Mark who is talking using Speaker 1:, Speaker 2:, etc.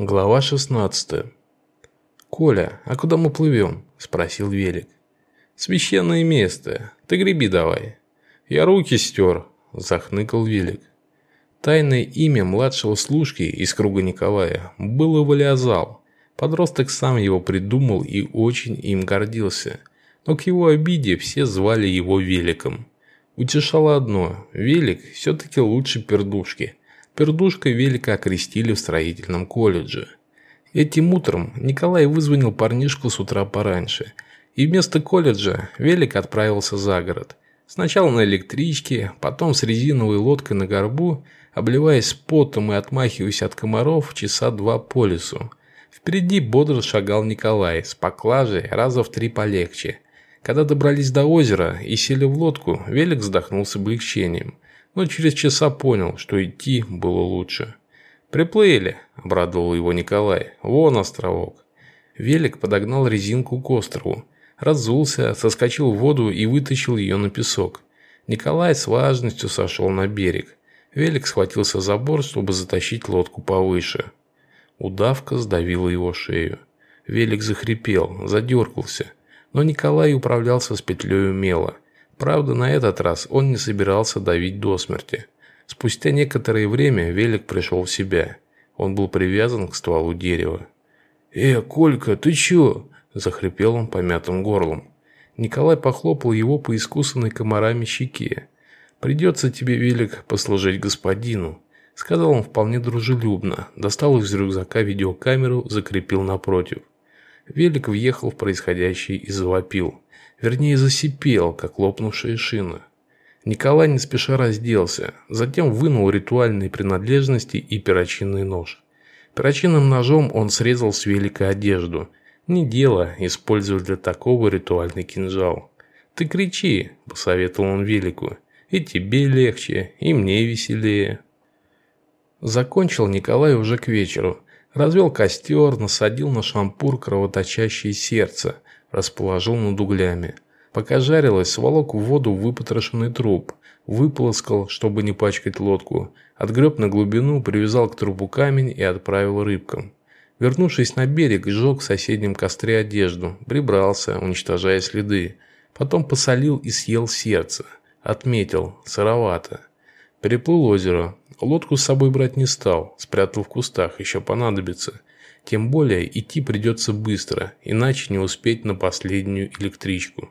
Speaker 1: Глава 16. «Коля, а куда мы плывем?» – спросил Велик. «Священное место. Ты греби давай». «Я руки стер», – захныкал Велик. Тайное имя младшего служки из круга Николая было Валиазал. Подросток сам его придумал и очень им гордился. Но к его обиде все звали его Великом. Утешало одно – Велик все-таки лучше пердушки – Пердушкой велика окрестили в строительном колледже. Этим утром Николай вызвонил парнишку с утра пораньше. И вместо колледжа Велик отправился за город. Сначала на электричке, потом с резиновой лодкой на горбу, обливаясь потом и отмахиваясь от комаров часа два по лесу. Впереди бодро шагал Николай с поклажей раза в три полегче. Когда добрались до озера и сели в лодку, Велик вздохнул с облегчением – но через часа понял, что идти было лучше. «Приплыли», – обрадовал его Николай. «Вон островок». Велик подогнал резинку к острову, разулся, соскочил в воду и вытащил ее на песок. Николай с важностью сошел на берег. Велик схватился за борт, чтобы затащить лодку повыше. Удавка сдавила его шею. Велик захрипел, задергался, но Николай управлялся с петлей умело – Правда, на этот раз он не собирался давить до смерти. Спустя некоторое время велик пришел в себя. Он был привязан к стволу дерева. «Э, Колька, ты чё?» – захрипел он помятым горлом. Николай похлопал его по искусанной комарами щеке. «Придется тебе, велик, послужить господину», – сказал он вполне дружелюбно, достал из рюкзака видеокамеру, закрепил напротив. Велик въехал в происходящее и завопил. Вернее, засипел, как лопнувшая шина. Николай не спеша разделся, затем вынул ритуальные принадлежности и перочинный нож. Перочинным ножом он срезал с велика одежду. Не дело использовать для такого ритуальный кинжал. «Ты кричи», – посоветовал он велику. «И тебе легче, и мне веселее». Закончил Николай уже к вечеру. Развел костер, насадил на шампур кровоточащее сердце – расположил над углями. Пока жарилось, сволок в воду выпотрошенный труп, выполоскал, чтобы не пачкать лодку, отгреб на глубину, привязал к трупу камень и отправил рыбкам. Вернувшись на берег, сжег в соседнем костре одежду, прибрался, уничтожая следы. Потом посолил и съел сердце. Отметил, сыровато. Переплыл озеро. Лодку с собой брать не стал, спрятал в кустах, еще понадобится. Тем более идти придется быстро, иначе не успеть на последнюю электричку.